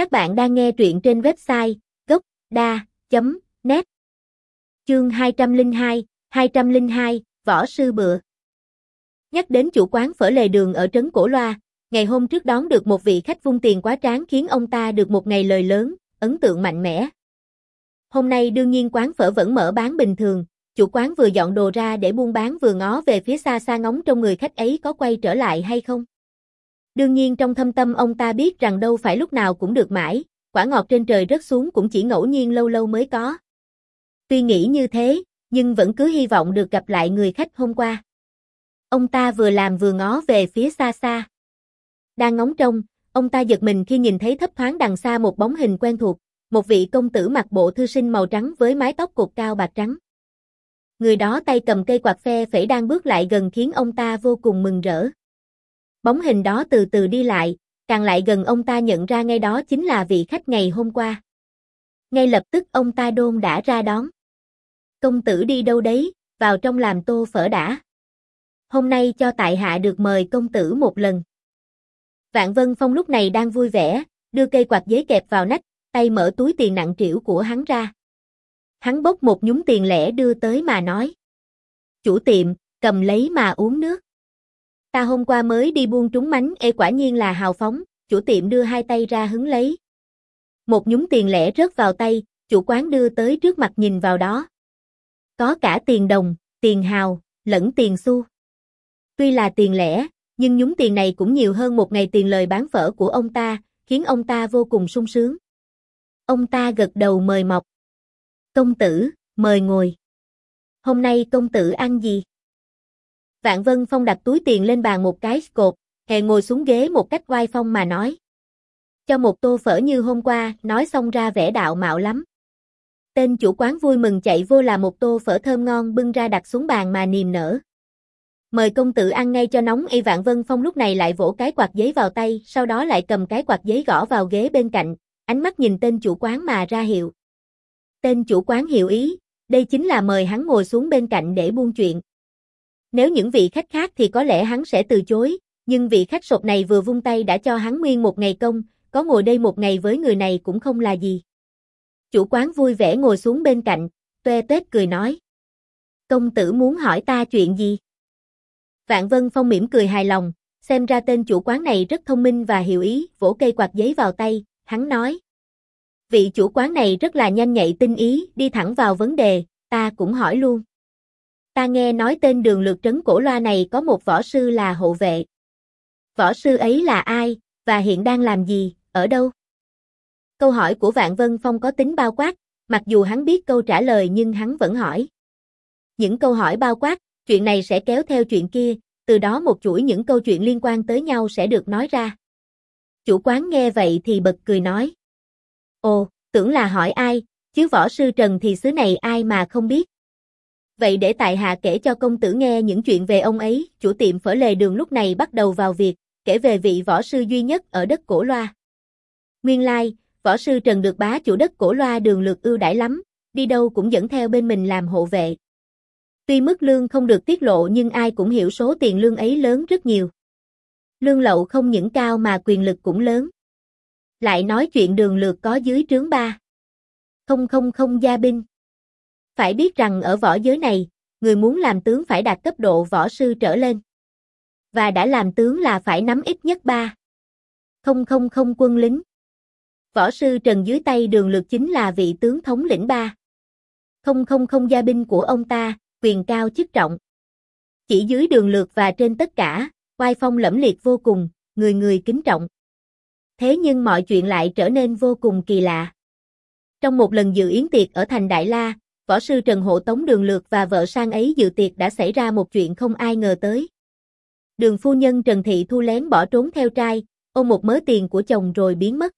Các bạn đang nghe truyện trên website gốc.da.net Chương 202, 202, Võ Sư Bựa Nhắc đến chủ quán phở lề đường ở Trấn Cổ Loa, ngày hôm trước đón được một vị khách vung tiền quá tráng khiến ông ta được một ngày lời lớn, ấn tượng mạnh mẽ. Hôm nay đương nhiên quán phở vẫn mở bán bình thường, chủ quán vừa dọn đồ ra để buôn bán vừa ngó về phía xa xa ngóng trong người khách ấy có quay trở lại hay không. Đương nhiên trong thâm tâm ông ta biết rằng đâu phải lúc nào cũng được mãi, quả ngọt trên trời rớt xuống cũng chỉ ngẫu nhiên lâu lâu mới có. Tuy nghĩ như thế, nhưng vẫn cứ hy vọng được gặp lại người khách hôm qua. Ông ta vừa làm vừa ngó về phía xa xa. Đang ngóng trông, ông ta giật mình khi nhìn thấy thấp thoáng đằng xa một bóng hình quen thuộc, một vị công tử mặc bộ thư sinh màu trắng với mái tóc cột cao bạc trắng. Người đó tay cầm cây quạt phe phẩy đang bước lại gần khiến ông ta vô cùng mừng rỡ. Bóng hình đó từ từ đi lại, càng lại gần ông ta nhận ra ngay đó chính là vị khách ngày hôm qua. Ngay lập tức ông ta đôn đã ra đón. Công tử đi đâu đấy, vào trong làm tô phở đã. Hôm nay cho tại hạ được mời công tử một lần. Vạn Vân Phong lúc này đang vui vẻ, đưa cây quạt giấy kẹp vào nách, tay mở túi tiền nặng trĩu của hắn ra. Hắn bốc một nhúng tiền lẻ đưa tới mà nói. Chủ tiệm, cầm lấy mà uống nước. Ta hôm qua mới đi buôn trúng mánh ê quả nhiên là hào phóng, chủ tiệm đưa hai tay ra hứng lấy. Một nhúng tiền lẻ rớt vào tay, chủ quán đưa tới trước mặt nhìn vào đó. Có cả tiền đồng, tiền hào, lẫn tiền xu. Tuy là tiền lẻ, nhưng nhúng tiền này cũng nhiều hơn một ngày tiền lời bán phở của ông ta, khiến ông ta vô cùng sung sướng. Ông ta gật đầu mời mọc. Công tử, mời ngồi. Hôm nay công tử ăn gì? Vạn Vân Phong đặt túi tiền lên bàn một cái cột, hề ngồi xuống ghế một cách oai phong mà nói. Cho một tô phở như hôm qua, nói xong ra vẻ đạo mạo lắm. Tên chủ quán vui mừng chạy vô là một tô phở thơm ngon bưng ra đặt xuống bàn mà niềm nở. Mời công tử ăn ngay cho nóng y Vạn Vân Phong lúc này lại vỗ cái quạt giấy vào tay, sau đó lại cầm cái quạt giấy gõ vào ghế bên cạnh, ánh mắt nhìn tên chủ quán mà ra hiệu. Tên chủ quán hiểu ý, đây chính là mời hắn ngồi xuống bên cạnh để buôn chuyện. Nếu những vị khách khác thì có lẽ hắn sẽ từ chối, nhưng vị khách sộp này vừa vung tay đã cho hắn nguyên một ngày công, có ngồi đây một ngày với người này cũng không là gì. Chủ quán vui vẻ ngồi xuống bên cạnh, tuê tết cười nói. Công tử muốn hỏi ta chuyện gì? Vạn Vân Phong mỉm cười hài lòng, xem ra tên chủ quán này rất thông minh và hiểu ý, vỗ cây quạt giấy vào tay, hắn nói. Vị chủ quán này rất là nhanh nhạy tinh ý, đi thẳng vào vấn đề, ta cũng hỏi luôn. Ta nghe nói tên đường lược trấn cổ loa này có một võ sư là hộ vệ. Võ sư ấy là ai, và hiện đang làm gì, ở đâu? Câu hỏi của Vạn Vân Phong có tính bao quát, mặc dù hắn biết câu trả lời nhưng hắn vẫn hỏi. Những câu hỏi bao quát, chuyện này sẽ kéo theo chuyện kia, từ đó một chuỗi những câu chuyện liên quan tới nhau sẽ được nói ra. Chủ quán nghe vậy thì bật cười nói. Ồ, tưởng là hỏi ai, chứ võ sư Trần thì xứ này ai mà không biết. Vậy để tại hạ kể cho công tử nghe những chuyện về ông ấy, chủ tiệm phở lề đường lúc này bắt đầu vào việc, kể về vị võ sư duy nhất ở đất cổ loa. Nguyên lai, võ sư Trần được bá chủ đất cổ loa đường lược ưu đãi lắm, đi đâu cũng dẫn theo bên mình làm hộ vệ. Tuy mức lương không được tiết lộ nhưng ai cũng hiểu số tiền lương ấy lớn rất nhiều. Lương lậu không những cao mà quyền lực cũng lớn. Lại nói chuyện đường lược có dưới trướng ba. Không không không gia binh. Phải biết rằng ở võ giới này, người muốn làm tướng phải đạt cấp độ võ sư trở lên. Và đã làm tướng là phải nắm ít nhất ba. Không không không quân lính. Võ sư Trần dưới tay đường lược chính là vị tướng thống lĩnh ba. Không không không gia binh của ông ta, quyền cao chức trọng. Chỉ dưới đường lược và trên tất cả, oai phong lẫm liệt vô cùng, người người kính trọng. Thế nhưng mọi chuyện lại trở nên vô cùng kỳ lạ. Trong một lần dự yến tiệc ở thành Đại La, võ sư Trần Hộ Tống Đường Lược và vợ sang ấy dự tiệc đã xảy ra một chuyện không ai ngờ tới. Đường phu nhân Trần Thị thu lén bỏ trốn theo trai, ôm một mớ tiền của chồng rồi biến mất.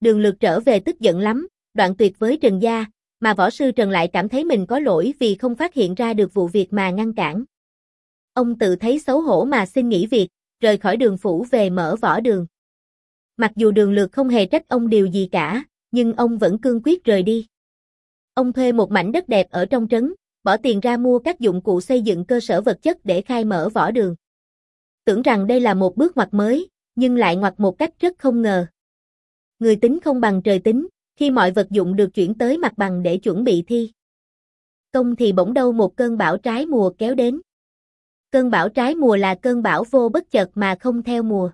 Đường Lược trở về tức giận lắm, đoạn tuyệt với Trần Gia, mà võ sư Trần lại cảm thấy mình có lỗi vì không phát hiện ra được vụ việc mà ngăn cản. Ông tự thấy xấu hổ mà xin nghỉ việc, rời khỏi đường phủ về mở võ đường. Mặc dù đường lược không hề trách ông điều gì cả, nhưng ông vẫn cương quyết rời đi. Ông thuê một mảnh đất đẹp ở trong trấn, bỏ tiền ra mua các dụng cụ xây dựng cơ sở vật chất để khai mở võ đường. Tưởng rằng đây là một bước ngoặt mới, nhưng lại ngoặt một cách rất không ngờ. Người tính không bằng trời tính, khi mọi vật dụng được chuyển tới mặt bằng để chuẩn bị thi. Công thì bỗng đâu một cơn bão trái mùa kéo đến. Cơn bão trái mùa là cơn bão vô bất chợt mà không theo mùa.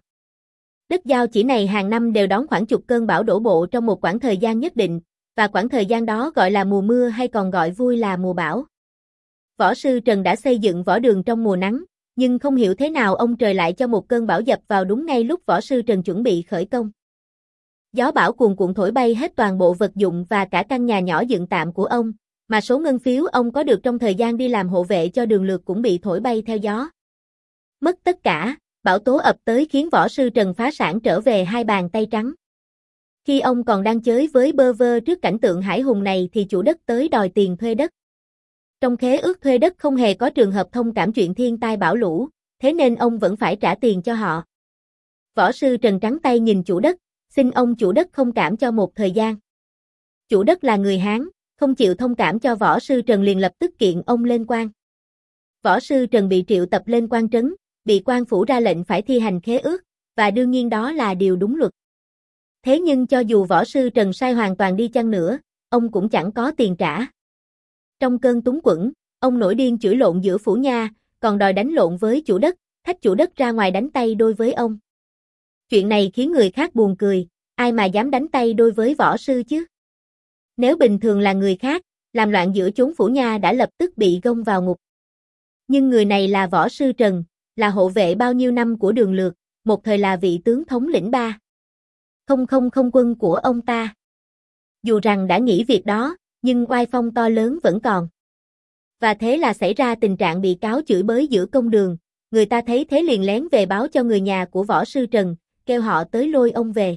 Đất giao chỉ này hàng năm đều đón khoảng chục cơn bão đổ bộ trong một khoảng thời gian nhất định, và khoảng thời gian đó gọi là mùa mưa hay còn gọi vui là mùa bão. Võ sư Trần đã xây dựng võ đường trong mùa nắng, nhưng không hiểu thế nào ông trời lại cho một cơn bão dập vào đúng ngay lúc võ sư Trần chuẩn bị khởi công. Gió bão cuồn cuộn thổi bay hết toàn bộ vật dụng và cả căn nhà nhỏ dựng tạm của ông, mà số ngân phiếu ông có được trong thời gian đi làm hộ vệ cho đường lược cũng bị thổi bay theo gió. Mất tất cả, bão tố ập tới khiến võ sư Trần phá sản trở về hai bàn tay trắng. Khi ông còn đang chới với bơ vơ trước cảnh tượng hải hùng này thì chủ đất tới đòi tiền thuê đất. Trong khế ước thuê đất không hề có trường hợp thông cảm chuyện thiên tai bão lũ, thế nên ông vẫn phải trả tiền cho họ. Võ sư Trần trắng tay nhìn chủ đất, xin ông chủ đất không cảm cho một thời gian. Chủ đất là người Hán, không chịu thông cảm cho võ sư Trần liền lập tức kiện ông lên quan. Võ sư Trần bị triệu tập lên quan trấn, bị quan phủ ra lệnh phải thi hành khế ước, và đương nhiên đó là điều đúng luật. Thế nhưng cho dù võ sư Trần sai hoàn toàn đi chăng nữa, ông cũng chẳng có tiền trả. Trong cơn túng quẫn, ông nổi điên chửi lộn giữa phủ nha, còn đòi đánh lộn với chủ đất, thách chủ đất ra ngoài đánh tay đôi với ông. Chuyện này khiến người khác buồn cười, ai mà dám đánh tay đôi với võ sư chứ? Nếu bình thường là người khác, làm loạn giữa chốn phủ nha đã lập tức bị gông vào ngục. Nhưng người này là võ sư Trần, là hộ vệ bao nhiêu năm của đường lược, một thời là vị tướng thống lĩnh ba. Không không không quân của ông ta. Dù rằng đã nghĩ việc đó, nhưng oai phong to lớn vẫn còn. Và thế là xảy ra tình trạng bị cáo chửi bới giữa công đường, người ta thấy thế liền lén về báo cho người nhà của võ sư Trần, kêu họ tới lôi ông về.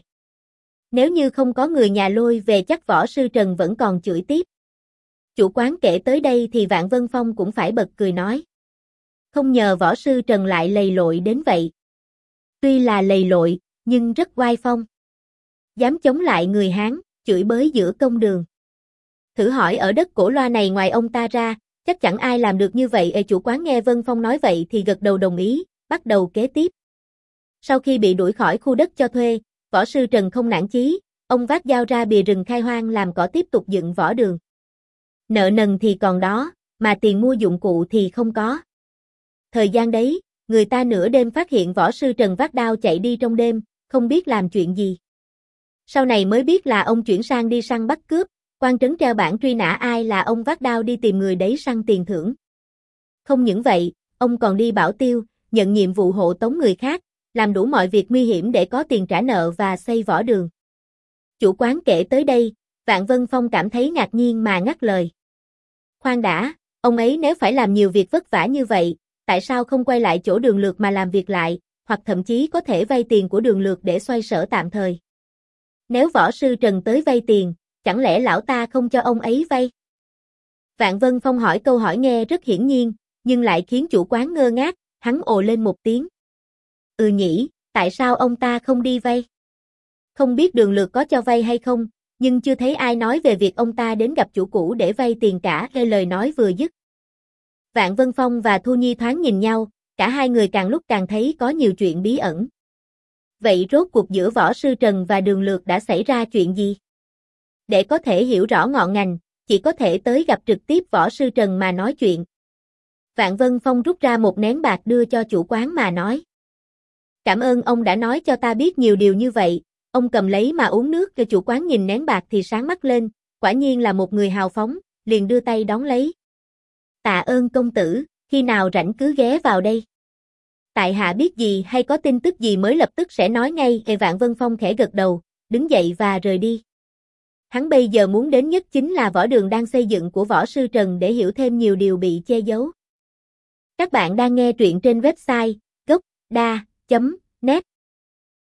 Nếu như không có người nhà lôi về chắc võ sư Trần vẫn còn chửi tiếp. Chủ quán kể tới đây thì Vạn Vân Phong cũng phải bật cười nói. Không nhờ võ sư Trần lại lầy lội đến vậy. Tuy là lầy lội, nhưng rất oai phong. Dám chống lại người Hán, chửi bới giữa công đường. Thử hỏi ở đất cổ loa này ngoài ông ta ra, chắc chẳng ai làm được như vậy. Ê chủ quán nghe Vân Phong nói vậy thì gật đầu đồng ý, bắt đầu kế tiếp. Sau khi bị đuổi khỏi khu đất cho thuê, võ sư Trần không nản chí, ông vác dao ra bìa rừng khai hoang làm cỏ tiếp tục dựng võ đường. Nợ nần thì còn đó, mà tiền mua dụng cụ thì không có. Thời gian đấy, người ta nửa đêm phát hiện võ sư Trần vác đao chạy đi trong đêm, không biết làm chuyện gì. Sau này mới biết là ông chuyển sang đi săn bắt cướp, quan trấn treo bản truy nã ai là ông vác đao đi tìm người đấy săn tiền thưởng. Không những vậy, ông còn đi bảo tiêu, nhận nhiệm vụ hộ tống người khác, làm đủ mọi việc nguy hiểm để có tiền trả nợ và xây võ đường. Chủ quán kể tới đây, Vạn Vân Phong cảm thấy ngạc nhiên mà ngắt lời. Khoan đã, ông ấy nếu phải làm nhiều việc vất vả như vậy, tại sao không quay lại chỗ đường lược mà làm việc lại, hoặc thậm chí có thể vay tiền của đường lược để xoay sở tạm thời. Nếu võ sư Trần tới vay tiền, chẳng lẽ lão ta không cho ông ấy vay? Vạn Vân Phong hỏi câu hỏi nghe rất hiển nhiên, nhưng lại khiến chủ quán ngơ ngác, hắn ồ lên một tiếng. Ừ nhỉ, tại sao ông ta không đi vay? Không biết đường lược có cho vay hay không, nhưng chưa thấy ai nói về việc ông ta đến gặp chủ cũ để vay tiền cả nghe lời nói vừa dứt. Vạn Vân Phong và Thu Nhi thoáng nhìn nhau, cả hai người càng lúc càng thấy có nhiều chuyện bí ẩn. Vậy rốt cuộc giữa võ sư Trần và đường lược đã xảy ra chuyện gì? Để có thể hiểu rõ ngọn ngành, chỉ có thể tới gặp trực tiếp võ sư Trần mà nói chuyện. Vạn Vân Phong rút ra một nén bạc đưa cho chủ quán mà nói. Cảm ơn ông đã nói cho ta biết nhiều điều như vậy, ông cầm lấy mà uống nước cho chủ quán nhìn nén bạc thì sáng mắt lên, quả nhiên là một người hào phóng, liền đưa tay đón lấy. Tạ ơn công tử, khi nào rảnh cứ ghé vào đây. Tại hạ biết gì hay có tin tức gì mới lập tức sẽ nói ngay, Hề Vạn Vân Phong khẽ gật đầu, đứng dậy và rời đi. Hắn bây giờ muốn đến nhất chính là võ đường đang xây dựng của võ sư Trần để hiểu thêm nhiều điều bị che giấu. Các bạn đang nghe truyện trên website gocda.net